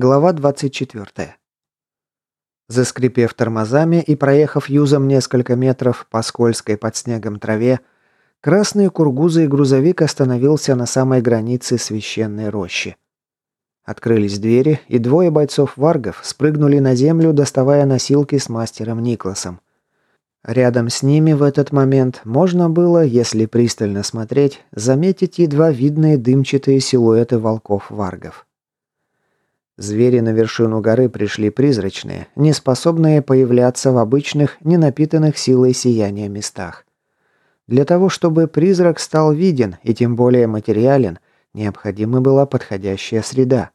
Глава 24. Заскрипев тормозами и проехав юзом несколько метров по скользкой под снегом траве, красный кургузый грузовик остановился на самой границе священной рощи. Открылись двери, и двое бойцов-варгов спрыгнули на землю, доставая носилки с мастером Никласом. Рядом с ними в этот момент можно было, если пристально смотреть, заметить едва видные дымчатые силуэты волков-варгов. Звери на вершину горы пришли призрачные, не способные появляться в обычных, не напитанных силой сияния местах. Для того, чтобы призрак стал виден и тем более материален, необходима была подходящая среда.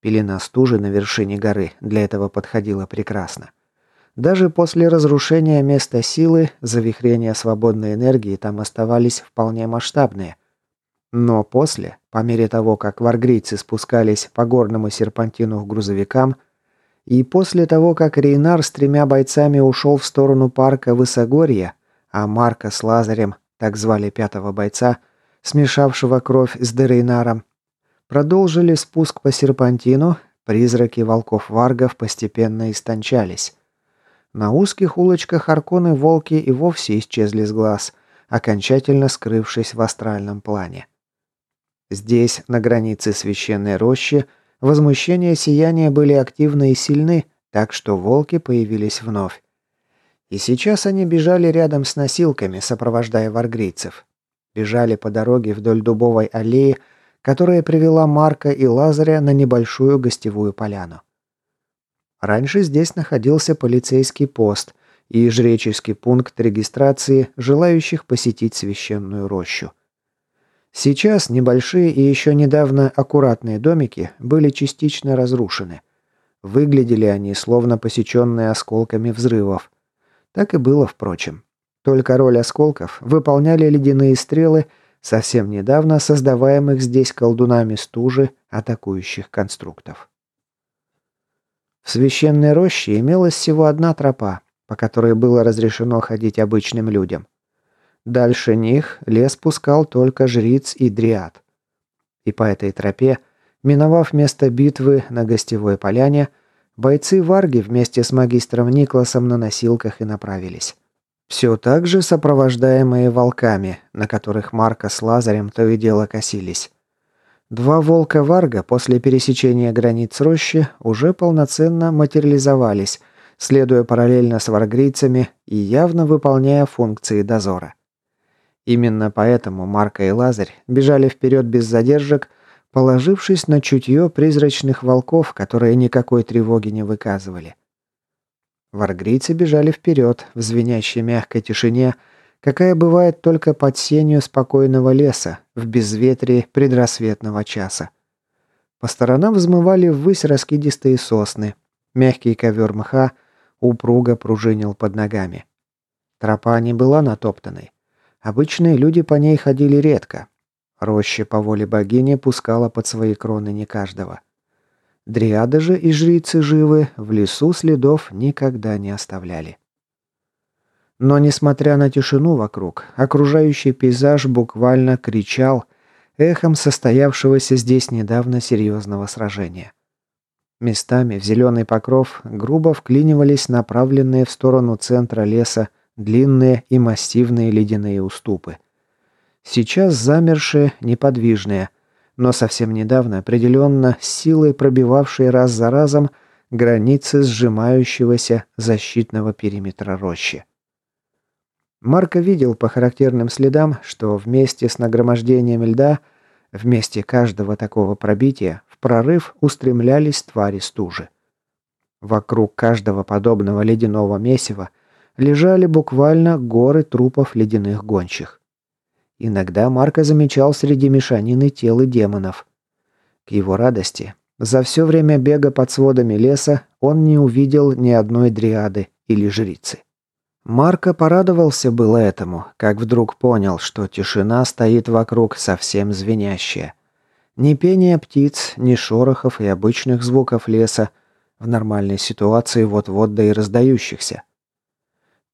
Пелена стужи на вершине горы для этого подходила прекрасно. Даже после разрушения места силы, завихрения свободной энергии там оставались вполне масштабные – но после, по мере того, как варгрийцы спускались по горному серпантину к грузовикам, и после того, как Рейнар с тремя бойцами ушел в сторону парка Высогорья, а Марка с Лазарем, так звали пятого бойца, смешавшего кровь с Дерейнаром, продолжили спуск по серпантину, призраки волков-варгов постепенно истончались. На узких улочках Арконы волки и вовсе исчезли с глаз, окончательно скрывшись в астральном плане. Здесь, на границе священной рощи, возмущения сияния были активны и сильны, так что волки появились вновь. И сейчас они бежали рядом с носилками, сопровождая варгрийцев. Бежали по дороге вдоль дубовой аллеи, которая привела Марка и Лазаря на небольшую гостевую поляну. Раньше здесь находился полицейский пост и жреческий пункт регистрации желающих посетить священную рощу. Сейчас небольшие и еще недавно аккуратные домики были частично разрушены. Выглядели они словно посеченные осколками взрывов. Так и было, впрочем. Только роль осколков выполняли ледяные стрелы, совсем недавно создаваемых здесь колдунами стужи атакующих конструктов. В священной роще имелась всего одна тропа, по которой было разрешено ходить обычным людям – Дальше них лес пускал только жриц и дриад. И по этой тропе, миновав место битвы на гостевой поляне, бойцы Варги вместе с магистром Никласом на носилках и направились. Все так же сопровождаемые волками, на которых Марка с Лазарем то и дело косились. Два волка Варга после пересечения границ рощи уже полноценно материализовались, следуя параллельно с варгрийцами и явно выполняя функции дозора. Именно поэтому Марка и Лазарь бежали вперед без задержек, положившись на чутье призрачных волков, которые никакой тревоги не выказывали. Варгрийцы бежали вперед, в звенящей мягкой тишине, какая бывает только под сенью спокойного леса, в безветрии предрассветного часа. По сторонам взмывали ввысь раскидистые сосны. Мягкий ковер мха упруго пружинил под ногами. Тропа не была натоптанной. Обычные люди по ней ходили редко. Роща по воле богини пускала под свои кроны не каждого. Дриады же и жрицы живы, в лесу следов никогда не оставляли. Но, несмотря на тишину вокруг, окружающий пейзаж буквально кричал эхом состоявшегося здесь недавно серьезного сражения. Местами в зеленый покров грубо вклинивались направленные в сторону центра леса длинные и массивные ледяные уступы. Сейчас замершие, неподвижные, но совсем недавно определенно силой пробивавшие раз за разом границы сжимающегося защитного периметра рощи. Марко видел по характерным следам, что вместе с нагромождением льда, вместе каждого такого пробития, в прорыв устремлялись твари стужи. Вокруг каждого подобного ледяного месива лежали буквально горы трупов ледяных гончих. Иногда Марко замечал среди мешанины тел и демонов. К его радости, за все время бега под сводами леса он не увидел ни одной дриады или жрицы. Марко порадовался было этому, как вдруг понял, что тишина стоит вокруг совсем звенящая. Ни пения птиц, ни шорохов и обычных звуков леса, в нормальной ситуации вот-вот да и раздающихся.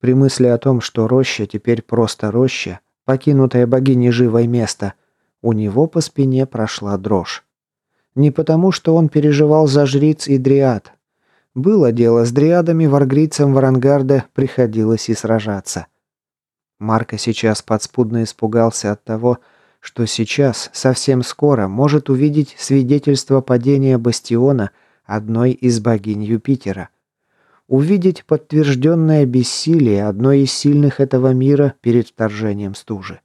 При мысли о том, что роща теперь просто роща, покинутая богиней живое место, у него по спине прошла дрожь. Не потому, что он переживал за жриц и дриад. Было дело с дриадами, варгрицам Варангарда приходилось и сражаться. Марко сейчас подспудно испугался от того, что сейчас, совсем скоро, может увидеть свидетельство падения бастиона одной из богинь Юпитера. Увидеть подтвержденное бессилие одной из сильных этого мира перед вторжением стужи.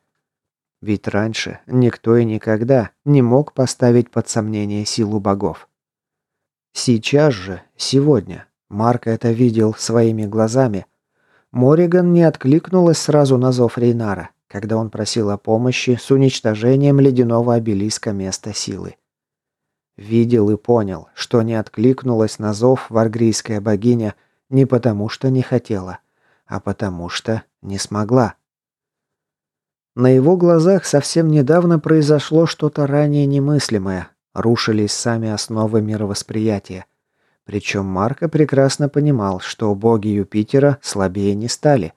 Ведь раньше никто и никогда не мог поставить под сомнение силу богов. Сейчас же, сегодня, Марк это видел своими глазами. Мориган не откликнулась сразу на зов Рейнара, когда он просил о помощи с уничтожением ледяного обелиска места силы. Видел и понял, что не откликнулась на зов варгрийская богиня не потому, что не хотела, а потому что не смогла. На его глазах совсем недавно произошло что-то ранее немыслимое. Рушились сами основы мировосприятия. Причем Марко прекрасно понимал, что боги Юпитера слабее не стали.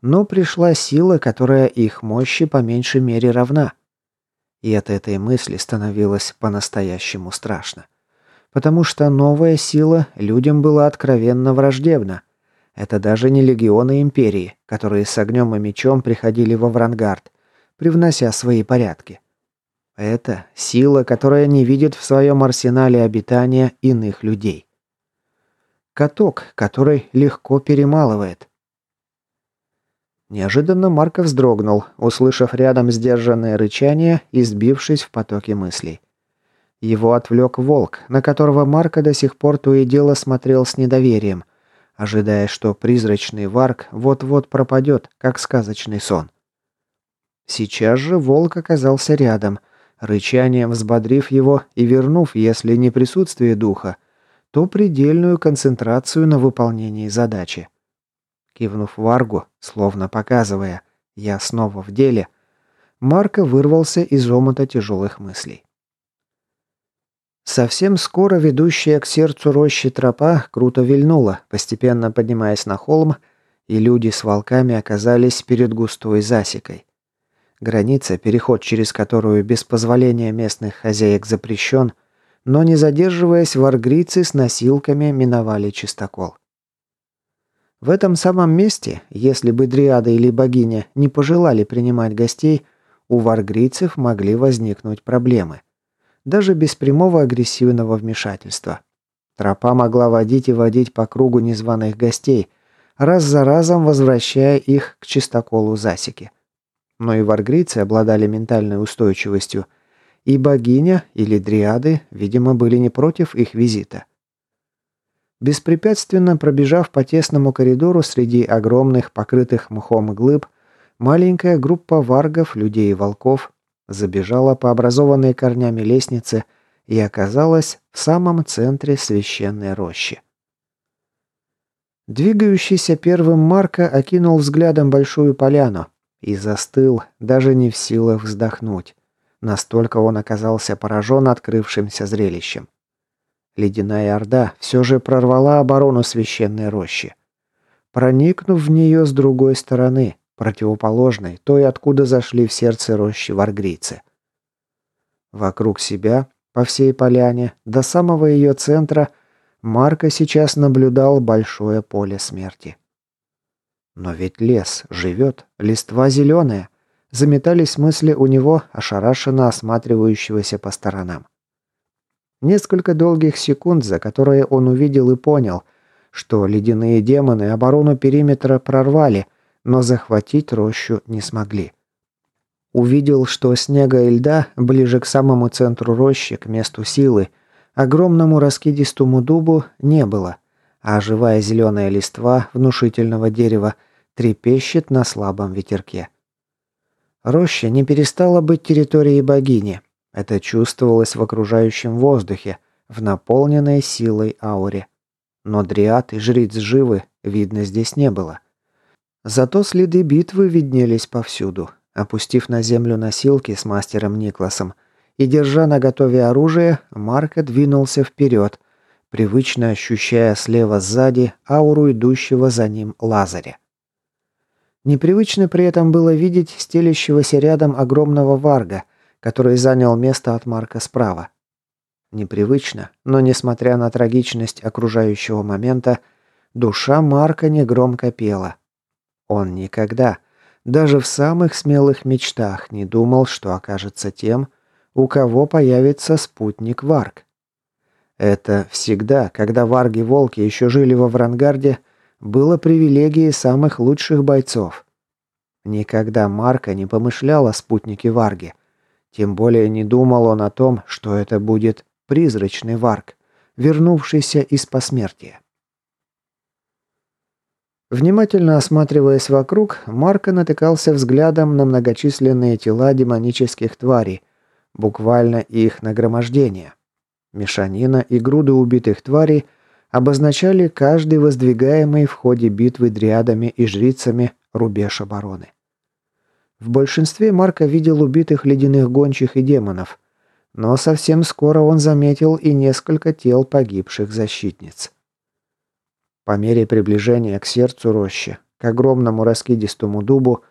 Но пришла сила, которая их мощи по меньшей мере равна. И от этой мысли становилось по-настоящему страшно. Потому что новая сила людям была откровенно враждебна. Это даже не легионы Империи, которые с огнем и мечом приходили во Врангард, привнося свои порядки. Это сила, которая не видит в своем арсенале обитания иных людей. Каток, который легко перемалывает. Неожиданно Марков вздрогнул, услышав рядом сдержанное рычание и сбившись в потоке мыслей. Его отвлек волк, на которого Марка до сих пор то и дело смотрел с недоверием – ожидая, что призрачный варк вот-вот пропадет, как сказочный сон. Сейчас же волк оказался рядом, рычанием взбодрив его и вернув, если не присутствие духа, то предельную концентрацию на выполнении задачи. Кивнув Варгу, словно показывая «я снова в деле», Марко вырвался из омута тяжелых мыслей. Совсем скоро ведущая к сердцу рощи тропа круто вильнула, постепенно поднимаясь на холм, и люди с волками оказались перед густой засекой. Граница, переход через которую без позволения местных хозяек запрещен, но не задерживаясь, варгрицы с носилками миновали чистокол. В этом самом месте, если бы дриада или богиня не пожелали принимать гостей, у варгрицев могли возникнуть проблемы даже без прямого агрессивного вмешательства. Тропа могла водить и водить по кругу незваных гостей, раз за разом возвращая их к чистоколу засеки. Но и варгрицы обладали ментальной устойчивостью, и богиня или дриады, видимо, были не против их визита. Беспрепятственно пробежав по тесному коридору среди огромных, покрытых мхом глыб, маленькая группа варгов, людей и волков забежала по образованной корнями лестнице и оказалась в самом центре священной рощи. Двигающийся первым Марка окинул взглядом большую поляну и застыл, даже не в силах вздохнуть. Настолько он оказался поражен открывшимся зрелищем. Ледяная Орда все же прорвала оборону священной рощи. Проникнув в нее с другой стороны, противоположной, той, откуда зашли в сердце рощи варгрийцы. Вокруг себя, по всей поляне, до самого ее центра, Марко сейчас наблюдал большое поле смерти. Но ведь лес живет, листва зеленая. Заметались мысли у него, ошарашенно осматривающегося по сторонам. Несколько долгих секунд, за которые он увидел и понял, что ледяные демоны оборону периметра прорвали – но захватить рощу не смогли. Увидел, что снега и льда ближе к самому центру рощи, к месту силы, огромному раскидистому дубу не было, а живая зеленая листва внушительного дерева трепещет на слабом ветерке. Роща не перестала быть территорией богини. Это чувствовалось в окружающем воздухе, в наполненной силой ауре. Но дриад и жриц живы, видно, здесь не было. Зато следы битвы виднелись повсюду. Опустив на землю носилки с мастером Никласом и держа на готове оружие, Марко двинулся вперед, привычно ощущая слева сзади ауру идущего за ним Лазаря. Непривычно при этом было видеть стелящегося рядом огромного варга, который занял место от Марка справа. Непривычно, но несмотря на трагичность окружающего момента, душа Марка негромко пела. Он никогда, даже в самых смелых мечтах, не думал, что окажется тем, у кого появится спутник Варг. Это всегда, когда варги-волки еще жили во Врангарде, было привилегией самых лучших бойцов. Никогда Марка не помышлял о спутнике Варги. Тем более не думал он о том, что это будет призрачный Варг, вернувшийся из посмертия. Внимательно осматриваясь вокруг, Марко натыкался взглядом на многочисленные тела демонических тварей, буквально их нагромождение. Мешанина и груды убитых тварей обозначали каждый воздвигаемый в ходе битвы дриадами и жрицами рубеж обороны. В большинстве Марка видел убитых ледяных гончих и демонов, но совсем скоро он заметил и несколько тел погибших защитниц. По мере приближения к сердцу рощи, к огромному раскидистому дубу,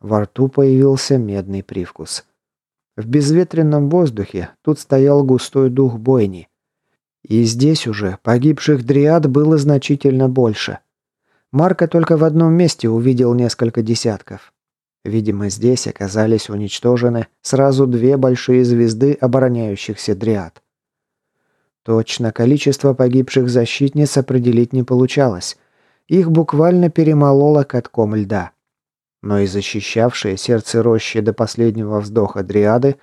во рту появился медный привкус. В безветренном воздухе тут стоял густой дух бойни. И здесь уже погибших дриад было значительно больше. Марка только в одном месте увидел несколько десятков. Видимо, здесь оказались уничтожены сразу две большие звезды обороняющихся дриад. Точно количество погибших защитниц определить не получалось. Их буквально перемололо катком льда. Но и защищавшие сердце рощи до последнего вздоха дриады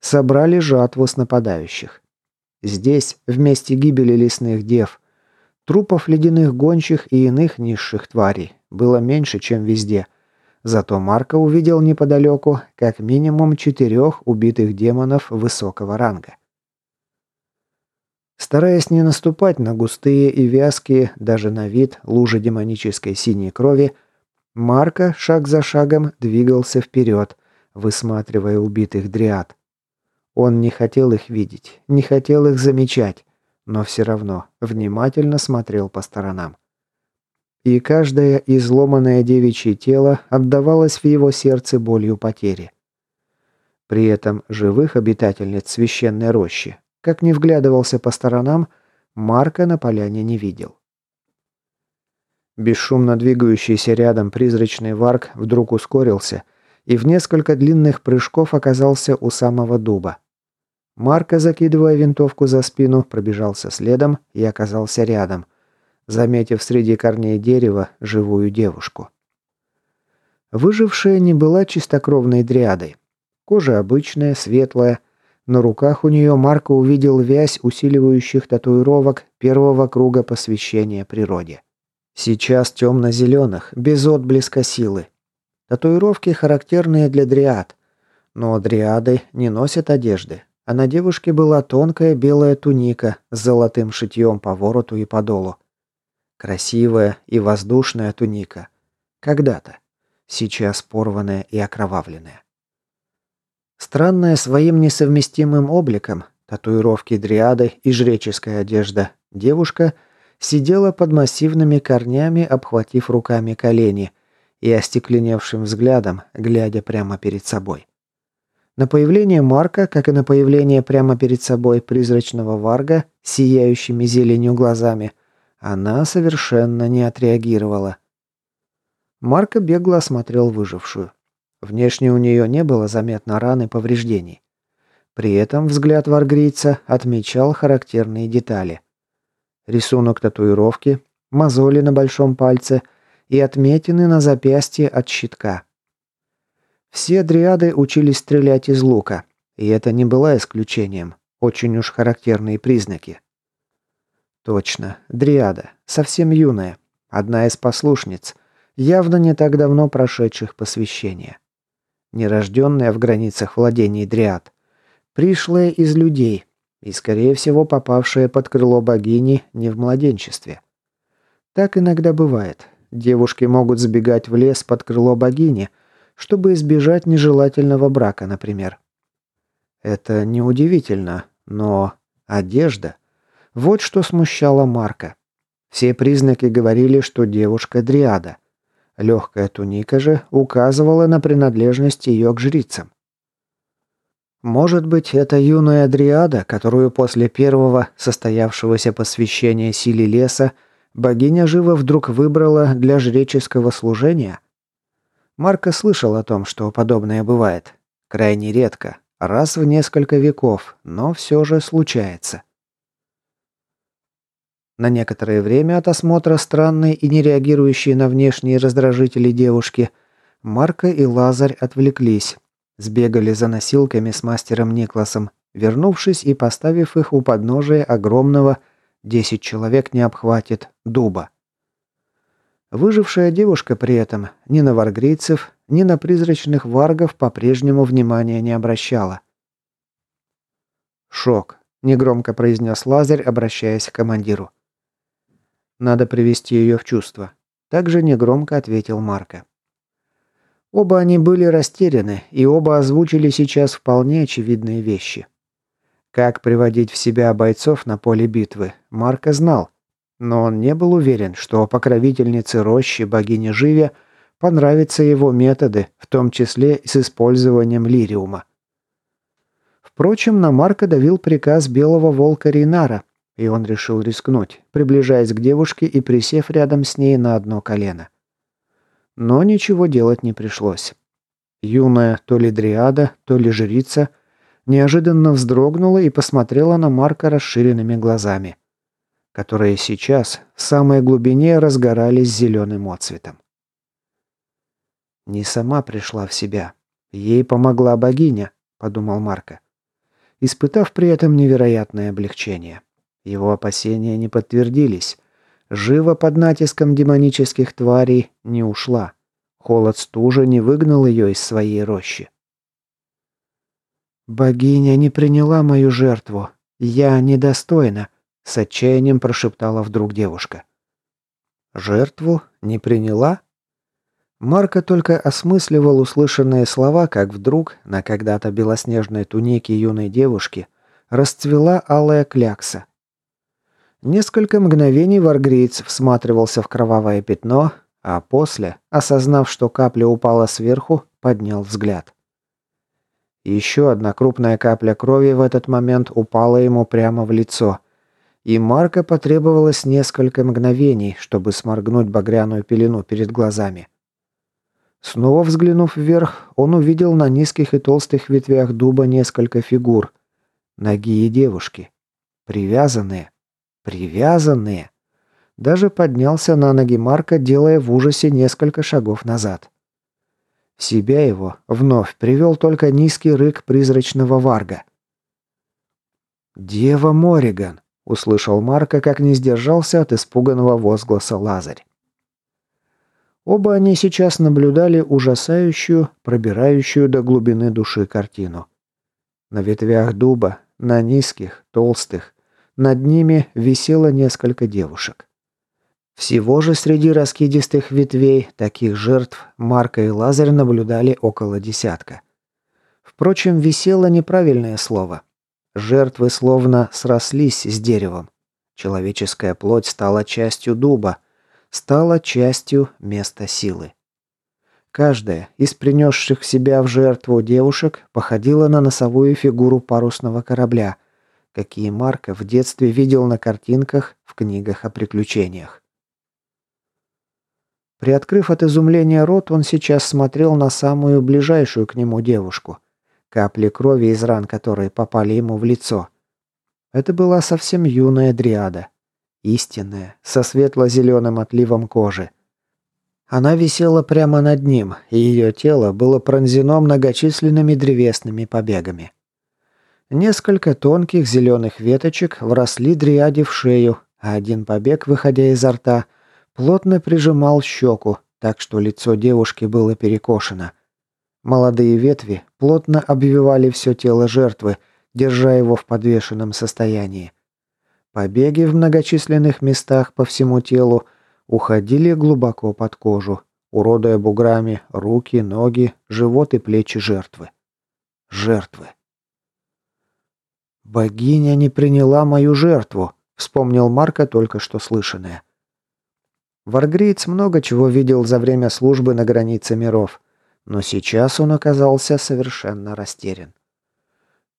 собрали жатву с нападающих. Здесь, вместе гибели лесных дев, трупов ледяных гончих и иных низших тварей было меньше, чем везде – Зато Марко увидел неподалеку как минимум четырех убитых демонов высокого ранга. Стараясь не наступать на густые и вязкие, даже на вид, лужи демонической синей крови, Марко шаг за шагом двигался вперед, высматривая убитых дриад. Он не хотел их видеть, не хотел их замечать, но все равно внимательно смотрел по сторонам и каждое изломанное девичье тело отдавалось в его сердце болью потери. При этом живых обитательниц священной рощи, как не вглядывался по сторонам, Марка на поляне не видел. Бесшумно двигающийся рядом призрачный варк вдруг ускорился и в несколько длинных прыжков оказался у самого дуба. Марка, закидывая винтовку за спину, пробежался следом и оказался рядом – заметив среди корней дерева живую девушку. Выжившая не была чистокровной дриадой. Кожа обычная, светлая. На руках у нее Марко увидел вязь усиливающих татуировок первого круга посвящения природе. Сейчас темно-зеленых, без отблеска силы. Татуировки характерные для дриад. Но дриады не носят одежды, а на девушке была тонкая белая туника с золотым шитьем по вороту и подолу. Красивая и воздушная туника. Когда-то. Сейчас порванная и окровавленная. Странная своим несовместимым обликом, татуировки дриады и жреческая одежда, девушка сидела под массивными корнями, обхватив руками колени и остекленевшим взглядом, глядя прямо перед собой. На появление Марка, как и на появление прямо перед собой призрачного варга, сияющими зеленью глазами, она совершенно не отреагировала. Марко бегло осмотрел выжившую. Внешне у нее не было заметно ран и повреждений. При этом взгляд варгрийца отмечал характерные детали. Рисунок татуировки, мозоли на большом пальце и отметины на запястье от щитка. Все дриады учились стрелять из лука, и это не было исключением. Очень уж характерные признаки. Точно, Дриада, совсем юная, одна из послушниц, явно не так давно прошедших посвящение. Нерожденная в границах владений Дриад, пришлая из людей и, скорее всего, попавшая под крыло богини не в младенчестве. Так иногда бывает. Девушки могут сбегать в лес под крыло богини, чтобы избежать нежелательного брака, например. Это неудивительно, но одежда вот что смущало Марка. Все признаки говорили, что девушка дриада. Легкая туника же указывала на принадлежность ее к жрицам. Может быть, это юная дриада, которую после первого состоявшегося посвящения силе леса богиня живо вдруг выбрала для жреческого служения? Марко слышал о том, что подобное бывает. Крайне редко, раз в несколько веков, но все же случается. На некоторое время от осмотра странной и не реагирующей на внешние раздражители девушки, Марко и Лазарь отвлеклись, Сбегали за носилками с мастером Никласом, вернувшись и поставив их у подножия огромного, десять человек не обхватит, дуба. Выжившая девушка при этом ни на варгрийцев, ни на призрачных варгов по-прежнему внимания не обращала. «Шок», – негромко произнес Лазарь, обращаясь к командиру. «Надо привести ее в чувство», – также негромко ответил Марко. Оба они были растеряны, и оба озвучили сейчас вполне очевидные вещи. Как приводить в себя бойцов на поле битвы, Марко знал, но он не был уверен, что покровительнице рощи богини Живе понравятся его методы, в том числе с использованием лириума. Впрочем, на Марка давил приказ белого волка Ринара, и он решил рискнуть, приближаясь к девушке и присев рядом с ней на одно колено. Но ничего делать не пришлось. Юная то ли дриада, то ли жрица неожиданно вздрогнула и посмотрела на Марка расширенными глазами, которые сейчас в самой глубине разгорались зеленым отцветом. «Не сама пришла в себя. Ей помогла богиня», — подумал Марка, испытав при этом невероятное облегчение. Его опасения не подтвердились. Живо под натиском демонических тварей не ушла. Холод стужа не выгнал ее из своей рощи. «Богиня не приняла мою жертву. Я недостойна», — с отчаянием прошептала вдруг девушка. «Жертву не приняла?» Марка только осмысливал услышанные слова, как вдруг на когда-то белоснежной тунике юной девушки расцвела алая клякса. Несколько мгновений Варгриец всматривался в кровавое пятно, а после, осознав, что капля упала сверху, поднял взгляд. Еще одна крупная капля крови в этот момент упала ему прямо в лицо, и Марка потребовалось несколько мгновений, чтобы сморгнуть багряную пелену перед глазами. Снова взглянув вверх, он увидел на низких и толстых ветвях дуба несколько фигур. Ноги и девушки. Привязанные. Привязанные. Даже поднялся на ноги Марка, делая в ужасе несколько шагов назад. В себя его вновь привел только низкий рык призрачного варга. «Дева Мориган!» — услышал Марка, как не сдержался от испуганного возгласа Лазарь. Оба они сейчас наблюдали ужасающую, пробирающую до глубины души картину. На ветвях дуба, на низких, толстых, над ними висело несколько девушек. Всего же среди раскидистых ветвей таких жертв Марка и Лазарь наблюдали около десятка. Впрочем, висело неправильное слово. Жертвы словно срослись с деревом. Человеческая плоть стала частью дуба, стала частью места силы. Каждая из принесших себя в жертву девушек походила на носовую фигуру парусного корабля – какие Марко в детстве видел на картинках в книгах о приключениях. Приоткрыв от изумления рот, он сейчас смотрел на самую ближайшую к нему девушку, капли крови из ран которой попали ему в лицо. Это была совсем юная дриада, истинная, со светло-зеленым отливом кожи. Она висела прямо над ним, и ее тело было пронзено многочисленными древесными побегами. Несколько тонких зеленых веточек вросли дриаде в шею, а один побег, выходя изо рта, плотно прижимал щеку, так что лицо девушки было перекошено. Молодые ветви плотно обвивали все тело жертвы, держа его в подвешенном состоянии. Побеги в многочисленных местах по всему телу уходили глубоко под кожу, уродуя буграми руки, ноги, живот и плечи жертвы. Жертвы. «Богиня не приняла мою жертву», — вспомнил Марка только что слышанное. Варгриец много чего видел за время службы на границе миров, но сейчас он оказался совершенно растерян.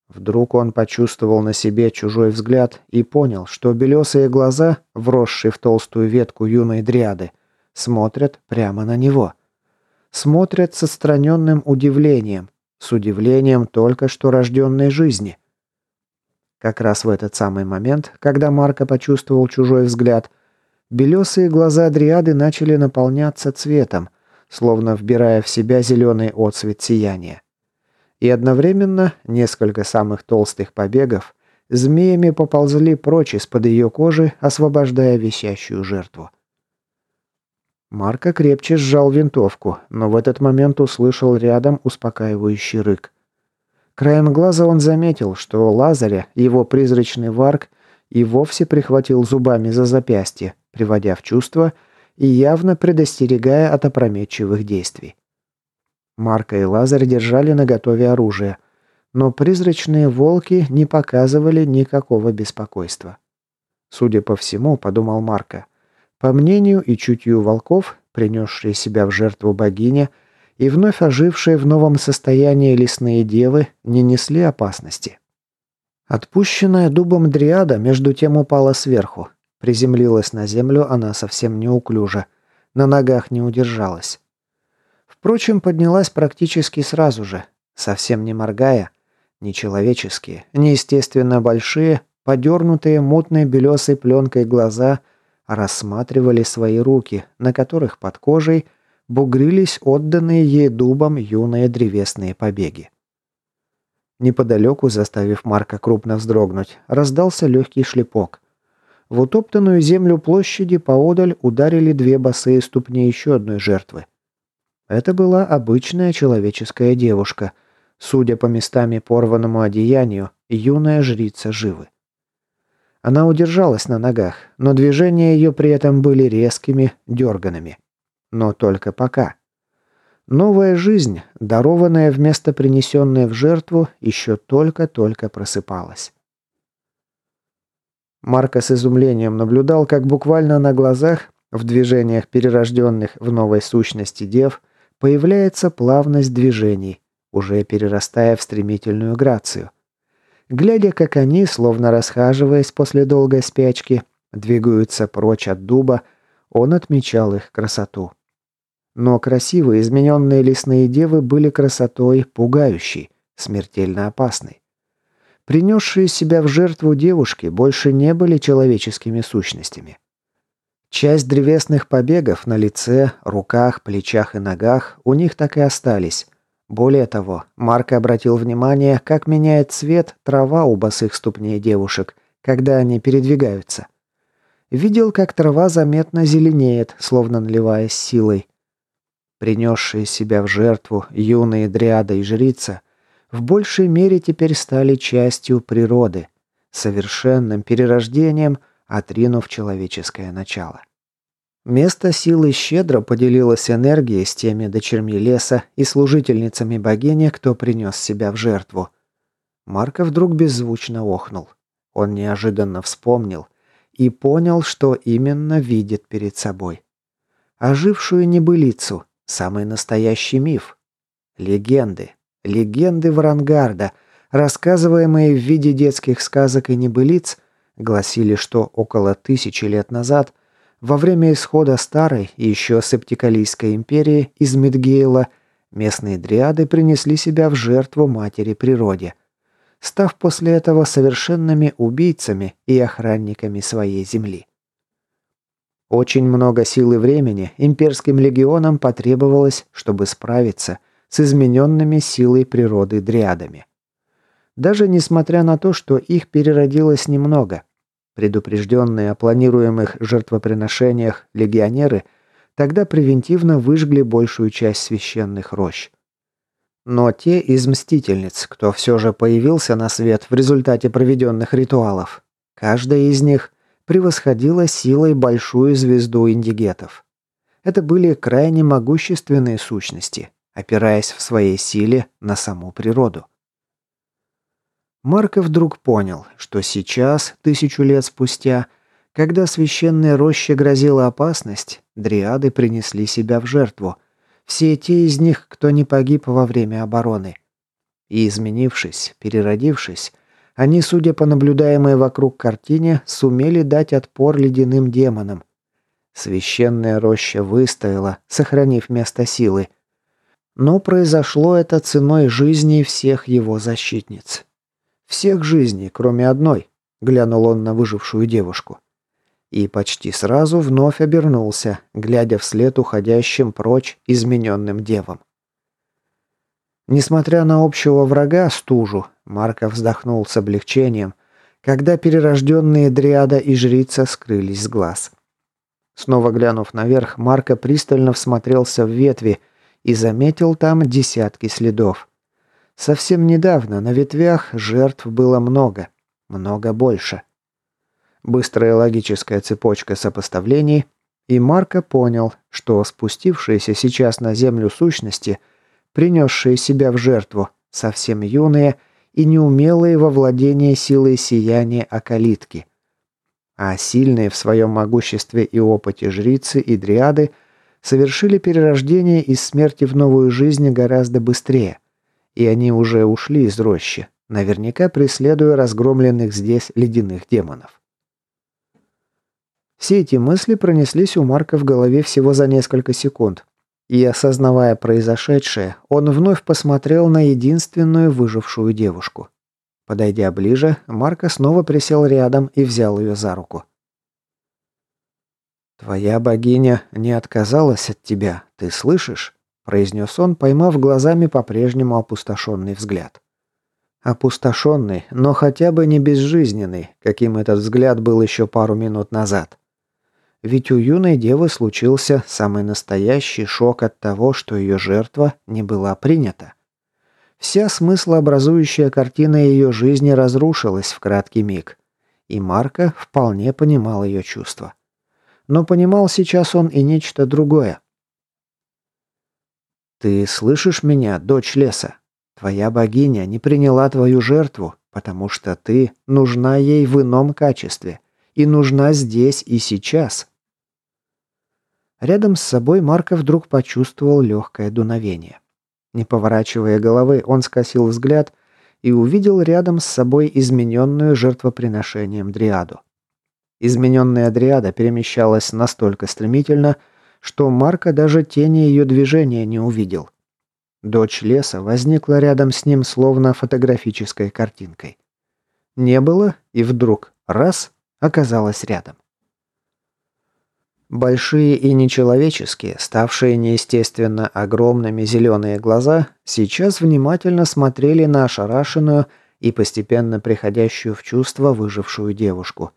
Вдруг он почувствовал на себе чужой взгляд и понял, что белесые глаза, вросшие в толстую ветку юной дриады, смотрят прямо на него. Смотрят с отстраненным удивлением, с удивлением только что рожденной жизни. Как раз в этот самый момент, когда Марко почувствовал чужой взгляд, белесые глаза дриады начали наполняться цветом, словно вбирая в себя зеленый отцвет сияния и одновременно несколько самых толстых побегов змеями поползли прочь из-под ее кожи, освобождая висящую жертву. Марко крепче сжал винтовку, но в этот момент услышал рядом успокаивающий рык. Краем глаза он заметил, что Лазаря, его призрачный варк, и вовсе прихватил зубами за запястье, приводя в чувство и явно предостерегая от опрометчивых действий. Марка и Лазарь держали наготове оружие, но призрачные волки не показывали никакого беспокойства. Судя по всему, подумал Марка, по мнению и чутью волков, принесшие себя в жертву богине и вновь ожившие в новом состоянии лесные девы, не несли опасности. Отпущенная дубом дриада между тем упала сверху. Приземлилась на землю она совсем неуклюже. На ногах не удержалась. Впрочем, поднялась практически сразу же, совсем не моргая. Нечеловеческие, неестественно большие, подернутые мутной белесой пленкой глаза рассматривали свои руки, на которых под кожей бугрились отданные ей дубом юные древесные побеги. Неподалеку, заставив Марка крупно вздрогнуть, раздался легкий шлепок. В утоптанную землю площади поодаль ударили две босые ступни еще одной жертвы. Это была обычная человеческая девушка, судя по местами порванному одеянию, юная жрица живы. Она удержалась на ногах, но движения ее при этом были резкими, дерганными. Но только пока. Новая жизнь, дарованная вместо принесенной в жертву, еще только-только просыпалась. Марко с изумлением наблюдал, как буквально на глазах, в движениях перерожденных в новой сущности дев, Появляется плавность движений, уже перерастая в стремительную грацию. Глядя, как они, словно расхаживаясь после долгой спячки, двигаются прочь от дуба, он отмечал их красоту. Но красивые измененные лесные девы были красотой пугающей, смертельно опасной. Принесшие себя в жертву девушки больше не были человеческими сущностями. Часть древесных побегов на лице, руках, плечах и ногах у них так и остались. Более того, Марк обратил внимание, как меняет цвет трава у босых ступней девушек, когда они передвигаются. Видел, как трава заметно зеленеет, словно наливаясь силой. Принесшие себя в жертву юные дриада и жрица в большей мере теперь стали частью природы, совершенным перерождением – отринув человеческое начало. Место силы щедро поделилось энергией с теми дочерьми леса и служительницами богини, кто принес себя в жертву. Марко вдруг беззвучно охнул. Он неожиданно вспомнил и понял, что именно видит перед собой. Ожившую небылицу, самый настоящий миф. Легенды. Легенды Варангарда, рассказываемые в виде детских сказок и небылиц – гласили, что около тысячи лет назад, во время исхода старой и еще септикалийской империи из Мидгейла, местные дриады принесли себя в жертву матери природе, став после этого совершенными убийцами и охранниками своей земли. Очень много сил и времени имперским легионам потребовалось, чтобы справиться с измененными силой природы дриадами. Даже несмотря на то, что их переродилось немного, Предупрежденные о планируемых жертвоприношениях легионеры тогда превентивно выжгли большую часть священных рощ. Но те из мстительниц, кто все же появился на свет в результате проведенных ритуалов, каждая из них превосходила силой большую звезду индигетов. Это были крайне могущественные сущности, опираясь в своей силе на саму природу. Марко вдруг понял, что сейчас, тысячу лет спустя, когда священной роще грозила опасность, дриады принесли себя в жертву. Все те из них, кто не погиб во время обороны. И изменившись, переродившись, они, судя по наблюдаемой вокруг картине, сумели дать отпор ледяным демонам. Священная роща выстояла, сохранив место силы. Но произошло это ценой жизни всех его защитниц. Всех жизней, кроме одной, глянул он на выжившую девушку. И почти сразу вновь обернулся, глядя вслед уходящим прочь измененным девам. Несмотря на общего врага, стужу, Марко вздохнул с облегчением, когда перерожденные дриада и жрица скрылись с глаз. Снова глянув наверх, Марко пристально всмотрелся в ветви и заметил там десятки следов. Совсем недавно на ветвях жертв было много, много больше. Быстрая логическая цепочка сопоставлений, и Марко понял, что спустившиеся сейчас на землю сущности – принесшие себя в жертву, совсем юные и неумелые во владении силой сияния околитки. А сильные в своем могуществе и опыте жрицы и дриады совершили перерождение из смерти в новую жизнь гораздо быстрее. И они уже ушли из рощи, наверняка преследуя разгромленных здесь ледяных демонов. Все эти мысли пронеслись у Марка в голове всего за несколько секунд, и, осознавая произошедшее, он вновь посмотрел на единственную выжившую девушку. Подойдя ближе, Марко снова присел рядом и взял ее за руку. «Твоя богиня не отказалась от тебя, ты слышишь?» – произнес он, поймав глазами по-прежнему опустошенный взгляд. Опустошенный, но хотя бы не безжизненный, каким этот взгляд был еще пару минут назад. Ведь у юной девы случился самый настоящий шок от того, что ее жертва не была принята. Вся смыслообразующая картина ее жизни разрушилась в краткий миг. И Марко вполне понимал ее чувства. Но понимал сейчас он и нечто другое. «Ты слышишь меня, дочь леса? Твоя богиня не приняла твою жертву, потому что ты нужна ей в ином качестве и нужна здесь и сейчас, Рядом с собой Марко вдруг почувствовал легкое дуновение. Не поворачивая головы, он скосил взгляд и увидел рядом с собой измененную жертвоприношением дриаду. Измененная дриада перемещалась настолько стремительно, что Марко даже тени ее движения не увидел. Дочь леса возникла рядом с ним словно фотографической картинкой. Не было, и вдруг, раз, оказалась рядом. Большие и нечеловеческие, ставшие неестественно огромными зеленые глаза, сейчас внимательно смотрели на ошарашенную и постепенно приходящую в чувство выжившую девушку.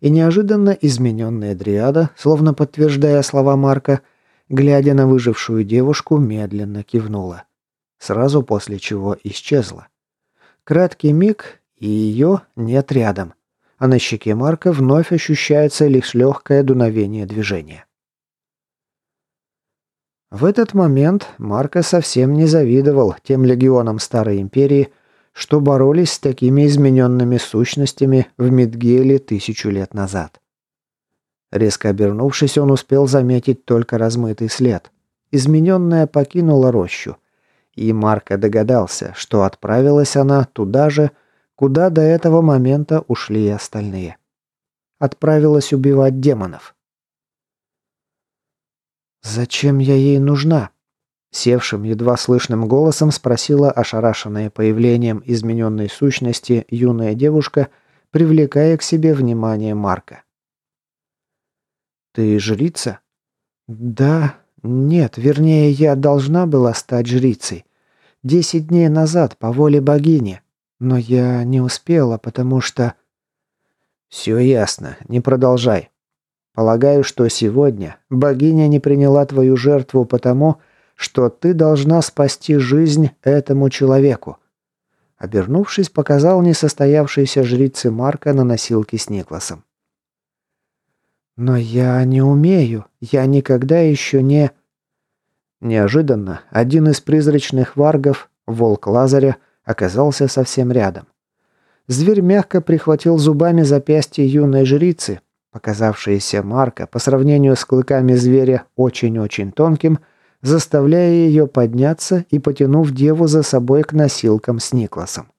И неожиданно измененная дриада, словно подтверждая слова Марка, глядя на выжившую девушку, медленно кивнула. Сразу после чего исчезла. Краткий миг, и ее нет рядом а на щеке Марка вновь ощущается лишь легкое дуновение движения. В этот момент Марко совсем не завидовал тем легионам Старой Империи, что боролись с такими измененными сущностями в Мидгеле тысячу лет назад. Резко обернувшись, он успел заметить только размытый след. Измененная покинула рощу, и Марко догадался, что отправилась она туда же, куда до этого момента ушли и остальные. Отправилась убивать демонов. «Зачем я ей нужна?» Севшим, едва слышным голосом спросила ошарашенная появлением измененной сущности юная девушка, привлекая к себе внимание Марка. «Ты жрица?» «Да, нет, вернее, я должна была стать жрицей. Десять дней назад, по воле богини. Но я не успела, потому что... Все ясно, не продолжай. Полагаю, что сегодня богиня не приняла твою жертву потому, что ты должна спасти жизнь этому человеку. Обернувшись, показал несостоявшейся жрице Марка на носилке с Никласом. «Но я не умею. Я никогда еще не...» Неожиданно один из призрачных варгов, волк Лазаря, оказался совсем рядом. Зверь мягко прихватил зубами запястье юной жрицы, показавшееся Марка по сравнению с клыками зверя очень-очень тонким, заставляя ее подняться и потянув деву за собой к носилкам с Никласом.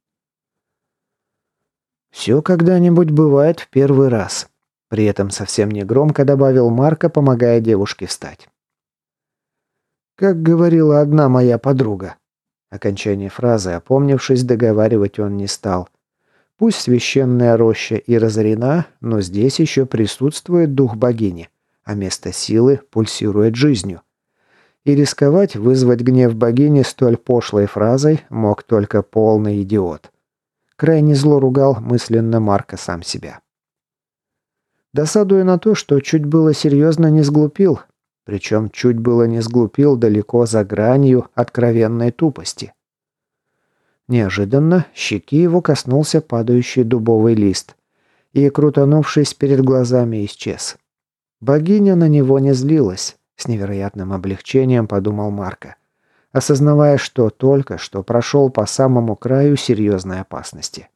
«Все когда-нибудь бывает в первый раз», — при этом совсем не громко добавил Марка, помогая девушке встать. «Как говорила одна моя подруга». Окончание фразы, опомнившись, договаривать он не стал. Пусть священная роща и разорена, но здесь еще присутствует дух богини, а место силы пульсирует жизнью. И рисковать вызвать гнев богини столь пошлой фразой мог только полный идиот. Крайне зло ругал мысленно Марка сам себя. Досадуя на то, что чуть было серьезно не сглупил, причем чуть было не сглупил далеко за гранью откровенной тупости. Неожиданно щеки его коснулся падающий дубовый лист и, крутанувшись перед глазами, исчез. Богиня на него не злилась, с невероятным облегчением подумал Марко осознавая, что только что прошел по самому краю серьезной опасности.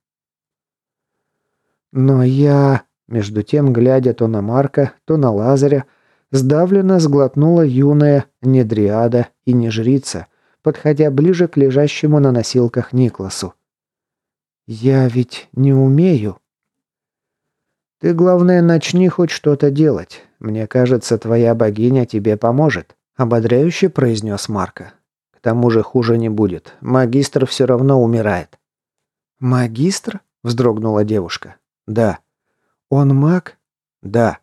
Но я, между тем, глядя то на Марка, то на Лазаря, сдавленно сглотнула юная не дриада и не жрица, подходя ближе к лежащему на носилках Никласу. «Я ведь не умею». «Ты, главное, начни хоть что-то делать. Мне кажется, твоя богиня тебе поможет», — ободряюще произнес Марка. К тому же хуже не будет. Магистр все равно умирает». «Магистр?» – вздрогнула девушка. «Да». «Он маг?» «Да».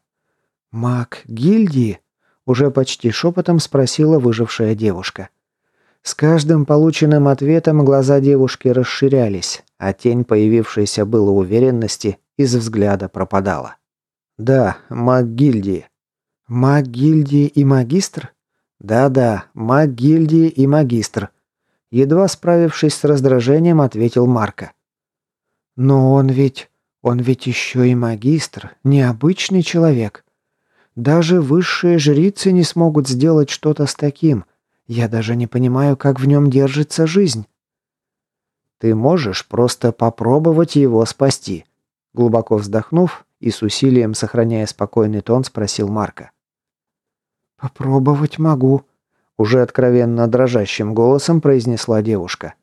«Маг гильдии?» – уже почти шепотом спросила выжившая девушка. С каждым полученным ответом глаза девушки расширялись, а тень появившейся было уверенности из взгляда пропадала. «Да, маг гильдии». «Маг гильдии и магистр?» «Да-да, маг гильдии и магистр», — едва справившись с раздражением, ответил Марко. «Но он ведь... он ведь еще и магистр, необычный человек. Даже высшие жрицы не смогут сделать что-то с таким. Я даже не понимаю, как в нем держится жизнь». «Ты можешь просто попробовать его спасти», — глубоко вздохнув и с усилием сохраняя спокойный тон, спросил Марко. «Попробовать могу», – уже откровенно дрожащим голосом произнесла девушка.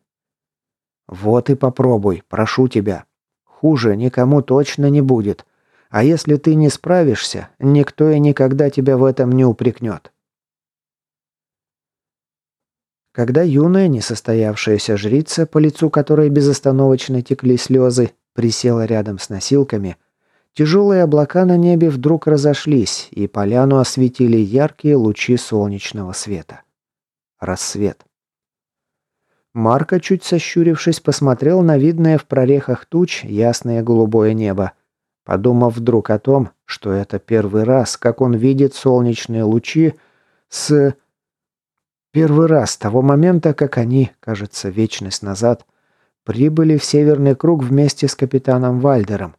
«Вот и попробуй, прошу тебя. Хуже никому точно не будет. А если ты не справишься, никто и никогда тебя в этом не упрекнет». Когда юная, несостоявшаяся жрица, по лицу которой безостановочно текли слезы, присела рядом с носилками, Тяжелые облака на небе вдруг разошлись, и поляну осветили яркие лучи солнечного света. Рассвет. Марко, чуть сощурившись, посмотрел на видное в прорехах туч ясное голубое небо, подумав вдруг о том, что это первый раз, как он видит солнечные лучи с... Первый раз с того момента, как они, кажется, вечность назад, прибыли в Северный круг вместе с капитаном Вальдером.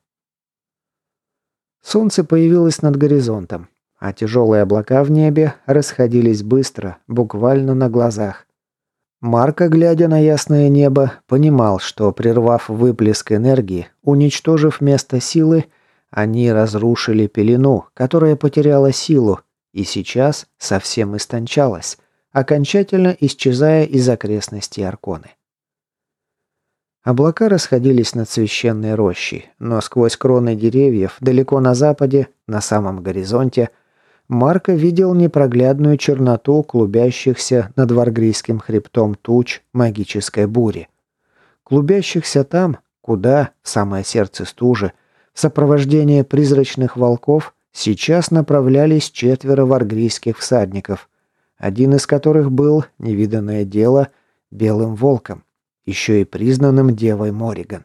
Солнце появилось над горизонтом, а тяжелые облака в небе расходились быстро, буквально на глазах. Марко, глядя на ясное небо, понимал, что, прервав выплеск энергии, уничтожив место силы, они разрушили пелену, которая потеряла силу, и сейчас совсем истончалась, окончательно исчезая из окрестностей Арконы. Облака расходились над священной рощей, но сквозь кроны деревьев, далеко на западе, на самом горизонте, Марко видел непроглядную черноту клубящихся над Варгрийским хребтом туч магической бури. Клубящихся там, куда, самое сердце стужи, в сопровождении призрачных волков, сейчас направлялись четверо варгрийских всадников, один из которых был, невиданное дело, белым волком еще и признанным девой Мориган.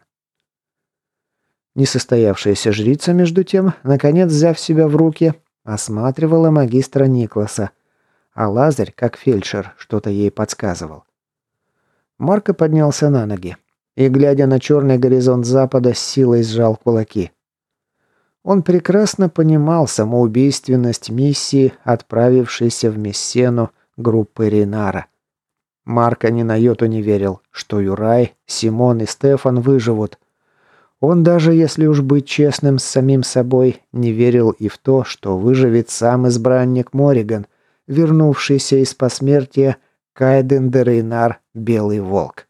Несостоявшаяся жрица, между тем, наконец, взяв себя в руки, осматривала магистра Никласа, а Лазарь, как фельдшер, что-то ей подсказывал. Марко поднялся на ноги и, глядя на черный горизонт запада, с силой сжал кулаки. Он прекрасно понимал самоубийственность миссии, отправившейся в Мессену группы Ринара. Марко ни на йоту не верил, что Юрай, Симон и Стефан выживут. Он даже, если уж быть честным с самим собой, не верил и в то, что выживет сам избранник Мориган, вернувшийся из посмертия Кайден Дерейнар Белый Волк.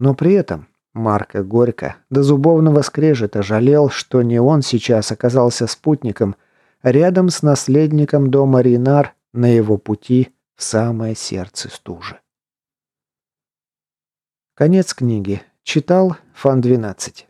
Но при этом Марка горько, до зубовного скрежета жалел, что не он сейчас оказался спутником, рядом с наследником дома Ринар на его пути в самое сердце стужи. Конец книги. Читал Фан 12.